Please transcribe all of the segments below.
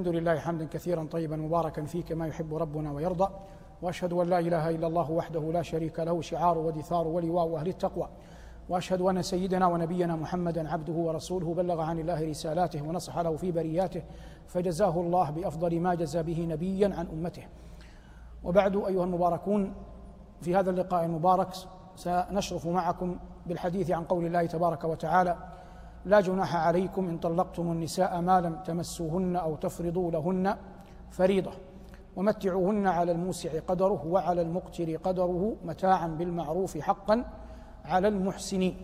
الحمد لله حمدا كثيرا طيبا مباركا فيه كما يحب ربنا ويرضى وأشهد أن لا إله إلا الله وحده لا شريك له شعار ودثار ولواء أهل التقوى. وأشهد أن سيدنا ونبينا محمدا عبده ورسوله بلغ عن الله رسالاته ونصح له في برياته فجزاه الله بأفضل ما جزى به نبيا عن أمته. وبعد أيها المباركون في هذا اللقاء المبارك سنشرف معكم بالحديث عن قول الله تبارك وتعالى لا جناح عليكم إن طلقتم النساء ما لم تمسوهن أو تفرضوا لهن فريضة. ومتعوهن على الموسع قدره وعلى المقتر قدره متاعا بالمعروف حقا على المحسنين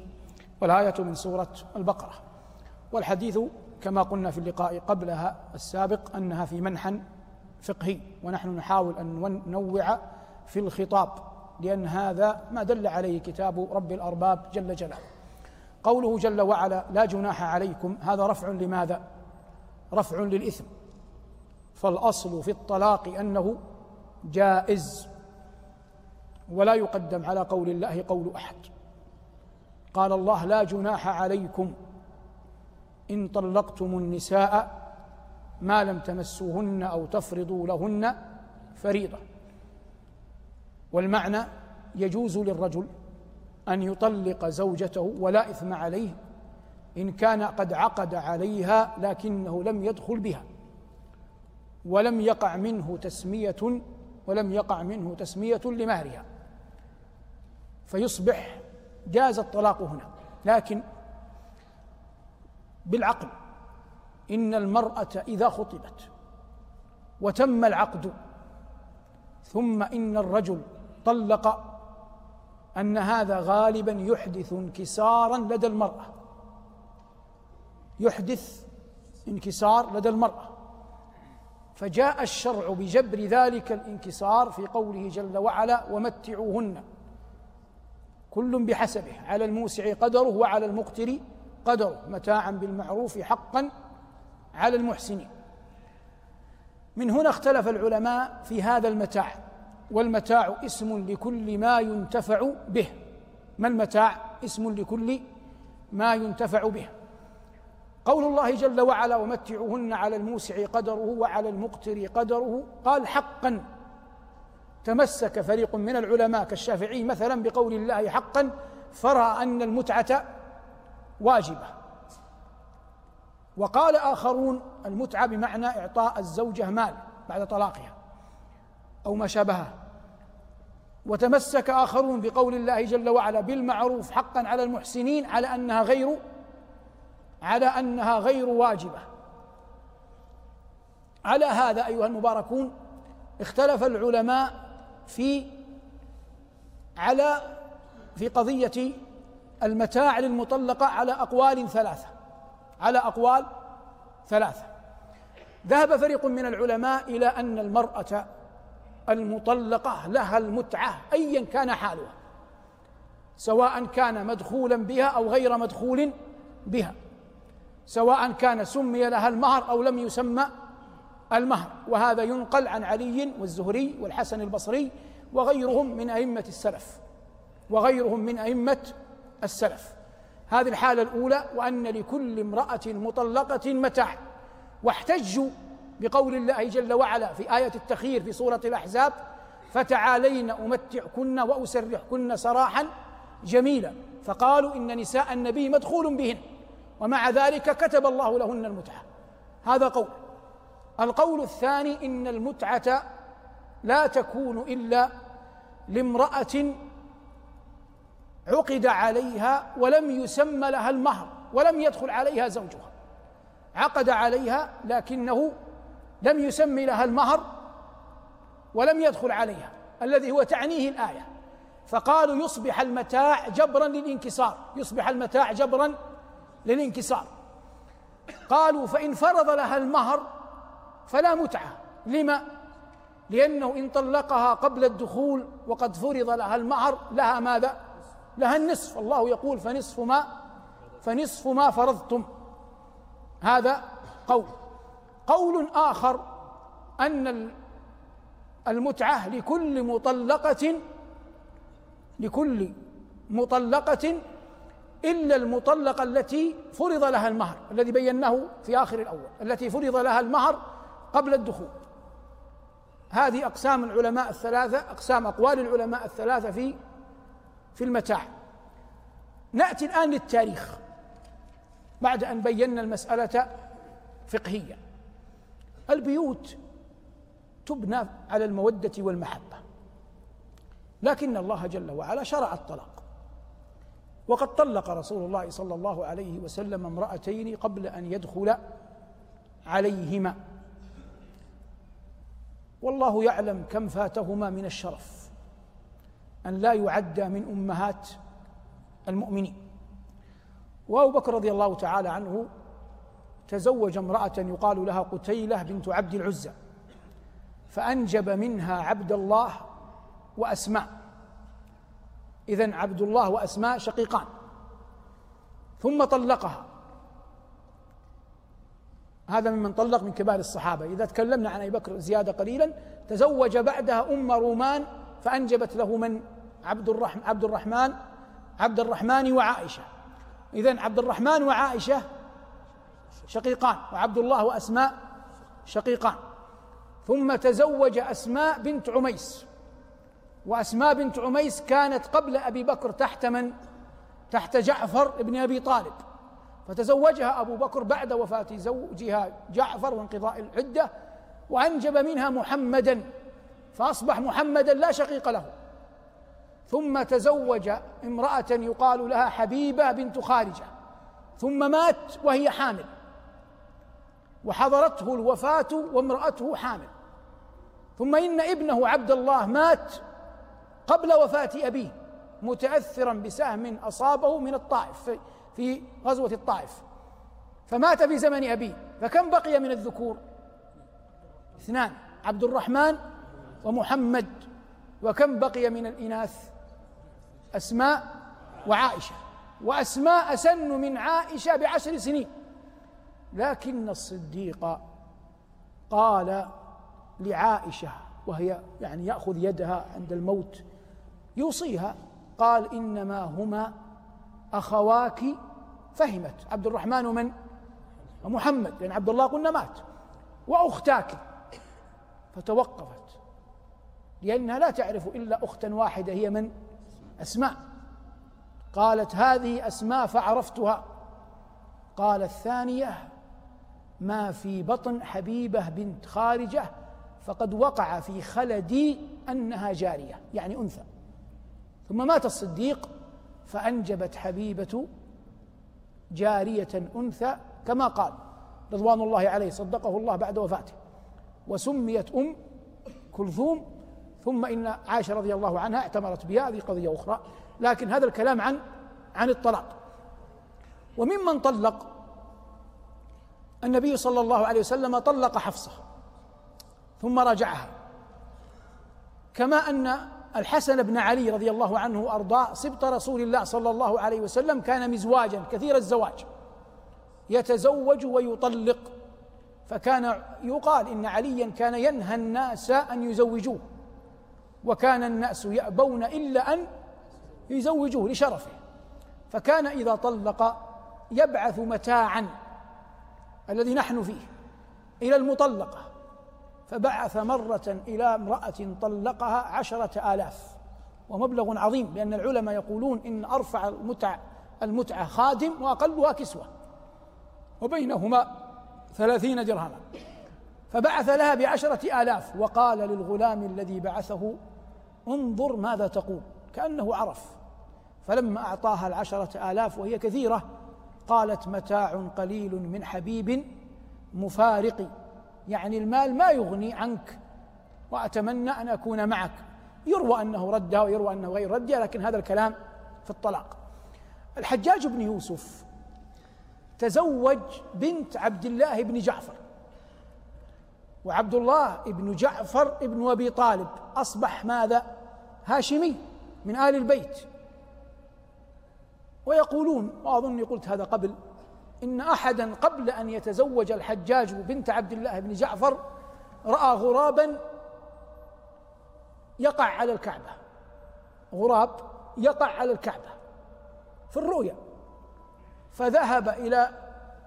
والآية من سورة البقرة. والحديث كما قلنا في اللقاء قبلها السابق أنها في منحى فقهي ونحن نحاول أن ننوع في الخطاب لأن هذا ما دل عليه كتاب رب الأرباب جل جلاله. قوله جل وعلا لا جناح عليكم هذا رفع لماذا؟ رفع للإثم. فالأصل في الطلاق أنه جائز ولا يقدم على قول الله قول أحد. قال الله لا جناح عليكم إن طلقتم النساء ما لم تمسوهن أو تفرضوا لهن فريضة. والمعنى يجوز للرجل أن يطلق زوجته ولا إثم عليه إن كان قد عقد عليها لكنه لم يدخل بها ولم يقع منه تسمية ولم يقع منه تسمية لمهرها. فيصبح جاز الطلاق هنا لكن بالعقل إن المرأة إذا خطبت وتم العقد ثم إن الرجل طلق أن هذا غالبا يحدث انكسارا لدى المرأة. يحدث انكسار لدى المرأة. فجاء الشرع بجبر ذلك الانكسار في قوله جل وعلا ومتعوهن. كل بحسبه على الموسع قدره وعلى المقتر قدره متاعا بالمعروف حقا على المحسنين. من هنا اختلف العلماء في هذا المتاع. والمتاع اسم لكل ما ينتفع به. ما المتاع اسم لكل ما ينتفع به؟ قول الله جل وعلا ومتعوهن على الموسع قدره وعلى المقتر قدره قال حقا تمسك فريق من العلماء كالشافعي مثلا بقول الله حقا فرأى أن المتعة واجبة. وقال آخرون المتعة بمعنى إعطاء الزوجة مال بعد طلاقها أو ما شابهه وتمسك آخرون بقول الله جل وعلا بالمعروف حقا على المحسنين على أنها غير على أنها غير واجبة. على هذا أيها المباركون اختلف العلماء في على في قضية المتاع للمطلقة على أقوال ثلاثة على أقوال ثلاثة. ذهب فريق من العلماء إلى أن المرأة المطلقة لها المتعة أيا كان حالها. سواء كان مدخولا بها أو غير مدخول بها. سواء كان سمي لها المهر أو لم يسمى المهر. وهذا ينقل عن علي والزهري والحسن البصري وغيرهم من أئمة السلف. وغيرهم من أئمة السلف. هذه الحالة الأولى وأن لكل امرأة مطلقة متاع. واحتجوا بقول الله جل وعلا في آية التخيير في سورة الأحزاب فتعالين أمتعكن وأسرحكن سراحا جميلا. فقالوا إن نساء النبي مدخول بهن ومع ذلك كتب الله لهن المتعة. هذا قول. القول الثاني إن المتعة لا تكون إلا لامرأة عقد عليها ولم يسمى لها المهر ولم يدخل عليها زوجها. عقد عليها لكنه لم يسمي لها المهر ولم يدخل عليها الذي هو تعنيه الآية. فقالوا يصبح المتاع جبرا للانكسار يصبح المتاع جبرا للانكسار. قالوا فإن فرض لها المهر فلا متعة. لما؟ لأنه إن طلقها قبل الدخول وقد فرض لها المهر لها ماذا؟ لها النصف. الله يقول فنصف ما فنصف ما فرضتم. هذا قول. قول آخر أن المتعة لكل مطلقة لكل مطلقة إلا المطلقة التي فرض لها المهر الذي بيناه في آخر الأول التي فرض لها المهر قبل الدخول. هذه أقسام العلماء الثلاثة أقسام أقوال العلماء الثلاثة في في المتاع نأتي الآن للتاريخ بعد أن بينا المسألة فقهيا البيوت تبنى على المودة والمحبة. لكن الله جل وعلا شرع الطلاق. وقد طلق رسول الله صلى الله عليه وسلم امرأتين قبل أن يدخل عليهما. والله يعلم كم فاتهما من الشرف أن لا يعدى من أمهات المؤمنين. وأبو بكر رضي الله تعالى عنه تزوج امرأة يقال لها قتيلة بنت عبد العزى فأنجب منها عبد الله وأسماء. إذن عبد الله وأسماء شقيقان. ثم طلقها. هذا ممن طلق من كبار الصحابة. إذا تكلمنا عن أبي بكر زيادة قليلا تزوج بعدها أم رومان فأنجبت له من؟ عبد الرحمن عبد الرحمن عبد الرحمن وعائشة. إذن عبد الرحمن وعائشة شقيقان وعبد الله وأسماء شقيقان. ثم تزوج أسماء بنت عميس. وأسماء بنت عميس كانت قبل أبي بكر تحت من؟ تحت جعفر بن أبي طالب. فتزوجها أبو بكر بعد وفاة زوجها جعفر وانقضاء العدة وأنجب منها محمدا فأصبح محمدا لا شقيق له. ثم تزوج امرأة يقال لها حبيبة بنت خارجة. ثم مات وهي حامل. وحضرته الوفاة وامرأته حامل. ثم إن ابنه عبد الله مات قبل وفاة أبيه متأثرا بسهم أصابه من الطائف في غزوة الطائف. فمات في زمن أبيه. فكم بقي من الذكور؟ اثنان عبد الرحمن ومحمد. وكم بقي من الإناث؟ أسماء وعائشة. وأسماء أسن من عائشة بعشر سنين. لكن الصديق قال لعائشة وهي يعني يأخذ يدها عند الموت يوصيها قال إنما هما أخواك فهمت. عبد الرحمن ومن ومحمد لأن عبد الله قلنا مات. وأختاك فتوقفت لأنها لا تعرف إلا أختا واحدة هي من؟ أسماء. قالت هذه أسماء فعرفتها. قال الثانية ما في بطن حبيبة بنت خارجة فقد وقع في خلدي أنها جارية يعني أنثى. ثم مات الصديق فأنجبت حبيبة جارية أنثى كما قال رضوان الله عليه صدقه الله بعد وفاته. وسميت أم كلثوم ثم إن عائشة رضي الله عنها اعتمرت بها هذه قضية أخرى لكن هذا الكلام عن عن الطلاق. وممن طلق النبي صلى الله عليه وسلم طلق حفصة ثم راجعها كما أن الحسن بن علي رضي الله عنه وأرضاه سبط رسول الله صلى الله عليه وسلم كان مزواجا كثير الزواج. يتزوج ويطلق. فكان يقال إن عليا كان ينهى الناس أن يزوجوه وكان الناس يأبون إلا أن يزوجوه لشرفه. فكان إذا طلق يبعث متاعا. الذي نحن فيه إلى المطلقة. فبعث مرة إلى امرأة طلقها عشرة آلاف. ومبلغ عظيم لأن العلماء يقولون إن أرفع المتع المتعة خادم وأقلها كسوة. وبينهما ثلاثين درهما. فبعث لها بعشرة آلاف. وقال للغلام الذي بعثه انظر ماذا تقول. كأنه عرف. فلما أعطاها العشرة آلاف وهي كثيرة قالت متاع قليل من حبيب مفارق. يعني المال ما يغني عنك وأتمنى أن أكون معك. يروى أنه ردها ويروى أنه غير ردها لكن هذا الكلام في الطلاق. الحجاج بن يوسف تزوج بنت عبد الله بن جعفر وعبد الله بن جعفر ابن أبي طالب. أصبح ماذا؟ هاشمي من آل البيت. ويقولون وأظني قلت هذا قبل إن أحدا قبل أن يتزوج الحجاج بنت عبد الله بن جعفر رأى غرابا يقع على الكعبة. غراب يقع على الكعبة في الرؤيا. فذهب إلى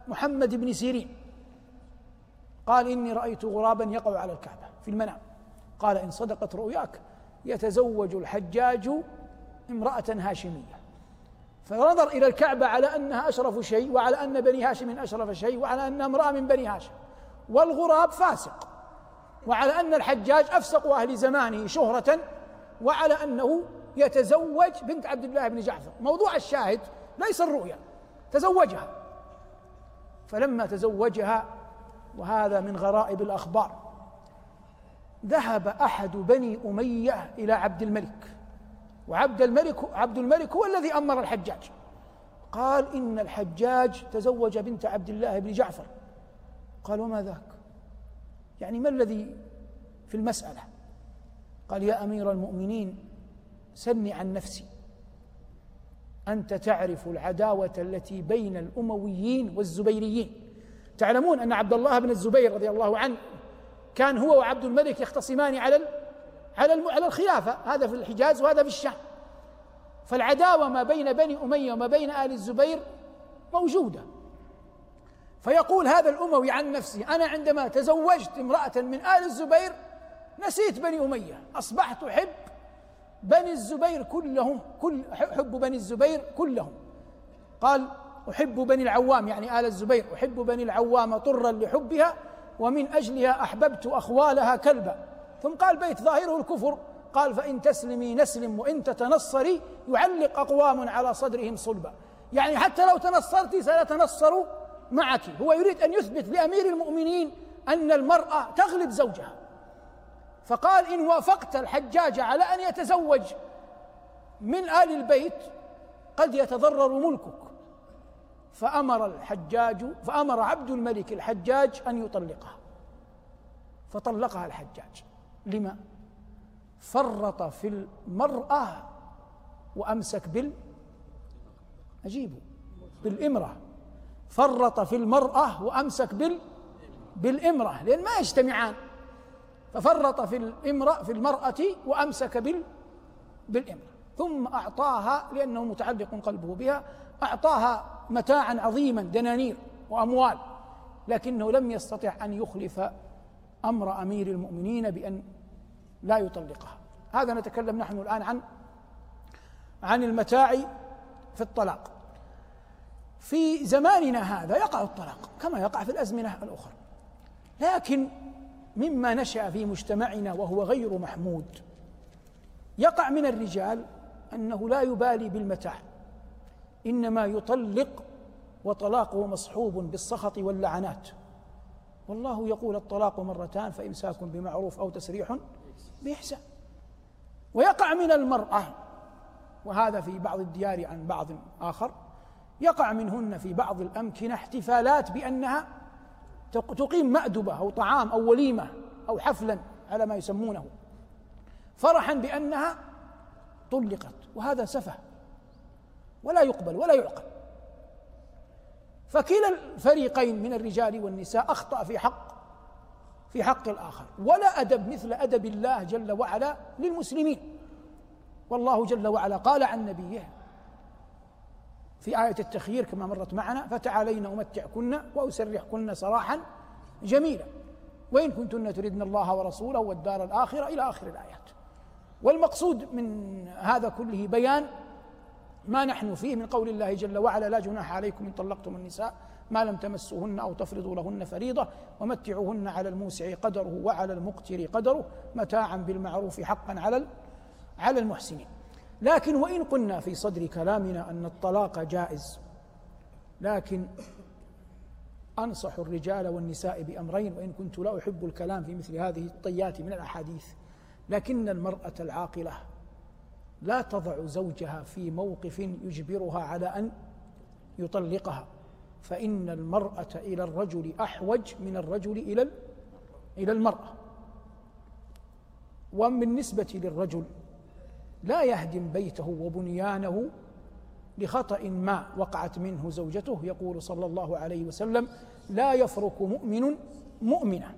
محمد بن سيرين. قال إني رأيت غرابا يقع على الكعبة في المنام. قال إن صدقت رؤياك يتزوج الحجاج امرأة هاشمية. فنظر إلى الكعبة على أنها أشرف شيء وعلى أن بني هاشم أشرف شيء وعلى أنها امرأة من بني هاشم. والغراب فاسق. وعلى أن الحجاج أفسق أهل زمانه شهرة وعلى أنه يتزوج بنت عبد الله بن جعفر. موضوع الشاهد ليس الرؤيا تزوجها. فلما تزوجها وهذا من غرائب الأخبار ذهب أحد بني أمية إلى عبد الملك. وعبد الملك عبد الملك هو الذي أمر الحجاج. قال إن الحجاج تزوج بنت عبد الله بن جعفر. قال وما ذاك؟ يعني ما الذي في المسألة؟ قال يا أمير المؤمنين سلني عن نفسي. أنت تعرف العداوة التي بين الأمويين والزبيريين. تعلمون أن عبد الله بن الزبير رضي الله عنه كان هو وعبد الملك يختصمان على على على الخلافة. هذا في الحجاز وهذا في الشام. فالعداوة ما بين بني أمية وما بين آل الزبير موجودة. فيقول هذا الأموي عن نفسه أنا عندما تزوجت امرأة من آل الزبير نسيت بني أمية. أصبحت أحب بني الزبير كلهم كل حب بني الزبير كلهم. قال أحب بني العوام يعني آل الزبير أحب بني العوام طرا لحبها ومن أجلها أحببت أخوالها كلبا. ثم قال بيت ظاهره الكفر. قال فإن تسلمي نسلم وإن تتنصري يعلق أقوام على صدرهم صلبا. يعني حتى لو تنصرت سنتنصر معك. هو يريد أن يثبت لأمير المؤمنين أن المرأة تغلب زوجها. فقال إن وافقت الحجاج على أن يتزوج من آل البيت قد يتضرر ملكك. فأمر الحجاج فأمر عبد الملك الحجاج أن يطلقها. فطلقها الحجاج. لما فرط في المرأة وأمسك بال أجيبه. بالإمرة فرط في المرأة وأمسك بال بالإمرة لأن ما يجتمعان. ففرط في الإمرأة في المرأة وأمسك بال بالإمرة ثم أعطاها لأنه متعلق قلبه بها. أعطاها متاعا عظيما دنانير وأموال. لكنه لم يستطع أن يخلف أمر أمير المؤمنين بأن لا يطلقها. هذا نتكلم نحن الآن عن عن المتاع في الطلاق. في زماننا هذا يقع الطلاق كما يقع في الأزمنة الأخرى. لكن مما نشأ في مجتمعنا وهو غير محمود يقع من الرجال أنه لا يبالي بالمتاع. إنما يطلق وطلاقه مصحوب بالسخط واللعنات. والله يقول الطلاق مرتان فإمساك بمعروف أو تسريح بإحسان. ويقع من المرأة وهذا في بعض الديار عن بعض آخر يقع منهن في بعض الأمكنة احتفالات بأنها تقيم مأدبة أو طعام أو وليمة أو حفلا على ما يسمونه. فرحا بأنها طلقت وهذا سفه. ولا يقبل ولا يعقل. فكلا الفريقين من الرجال والنساء أخطأ في حق في حق الآخر. ولا أدب مثل أدب الله جل وعلا للمسلمين. والله جل وعلا قال عن نبيه في آية التخيير كما مرت معنا فتعالين أمتعكن وأسرحكن سراحا جميلا. وإن كنتن تردن الله ورسوله والدار الآخرة إلى آخر الآيات. والمقصود من هذا كله بيان ما نحن فيه من قول الله جل وعلا لا جناح عليكم إن طلقتم النساء ما لم تمسوهن أو تفرضوا لهن فريضة ومتعوهن على الموسع قدره وعلى المقتر قدره متاعا بالمعروف حقا على على المحسنين. لكن وإن قلنا في صدر كلامنا أن الطلاق جائز لكن أنصح الرجال والنساء بأمرين وإن كنت لا أحب الكلام في مثل هذه الطيات من الأحاديث لكن المرأة العاقلة لا تضع زوجها في موقف يجبرها على أن يطلقها فإن المرأة إلى الرجل أحوج من الرجل إلى إلى المرأة. وبالنسبة للرجل لا يهدم بيته وبنيانه لخطأ ما وقعت منه زوجته يقول صلى الله عليه وسلم لا يفرك مؤمن مؤمنة.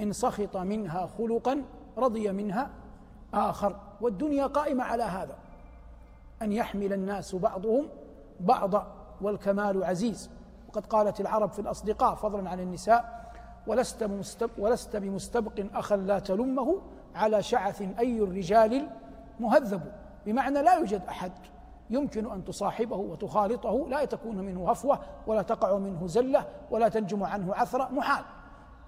إن سخط منها خلقا رضي منها آخر والدنيا قائمة على هذا. أن يحمل الناس بعضهم بعضا والكمال عزيز. وقد قالت العرب في الأصدقاء فضلا عن النساء ولست, ولست بمستبق أخا لا تلمه على شعث أي الرجال مهذب بمعنى لا يوجد أحد يمكن أن تصاحبه وتخالطه لا تكون منه هفوة ولا تقع منه زلة ولا تنجم عنه عثرة محال.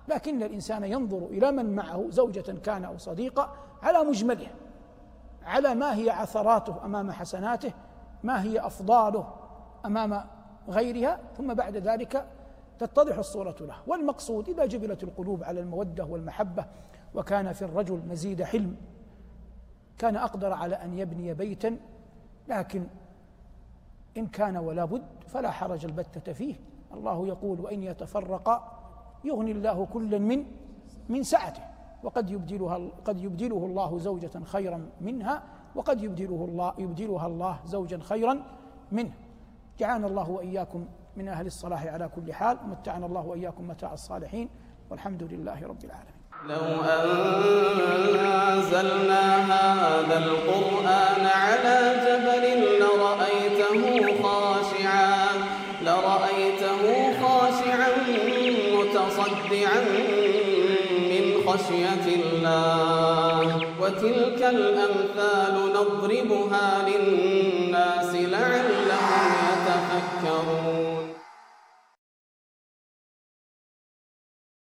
لكن الإنسان ينظر إلى من معه زوجة كان أو صديقة على مجمله على ما هي عثراته أمام حسناته ما هي أفضاله أمام غيرها ثم بعد ذلك تتضح الصورة له. والمقصود إذا جبلت القلوب على المودة والمحبة وكان في الرجل مزيد حلم كان أقدر على أن يبني بيتا لكن إن كان ولا بد فلا حرج البتة فيه. الله يقول وإن يتفرقا يغني الله كلا من من سعته. وقد يبدلها قد يبدله الله زوجة خيرا منها وقد يبدله الله يبدلها الله زوجا خيرا منه. جعلنا الله وإياكم من أهل الصلاح على كل حال. ومتعنا الله وإياكم متاع الصالحين. والحمد لله رب العالمين. لو أنزلنا هذا القرآن على جبل وتلك الأمثال نضربها للناس.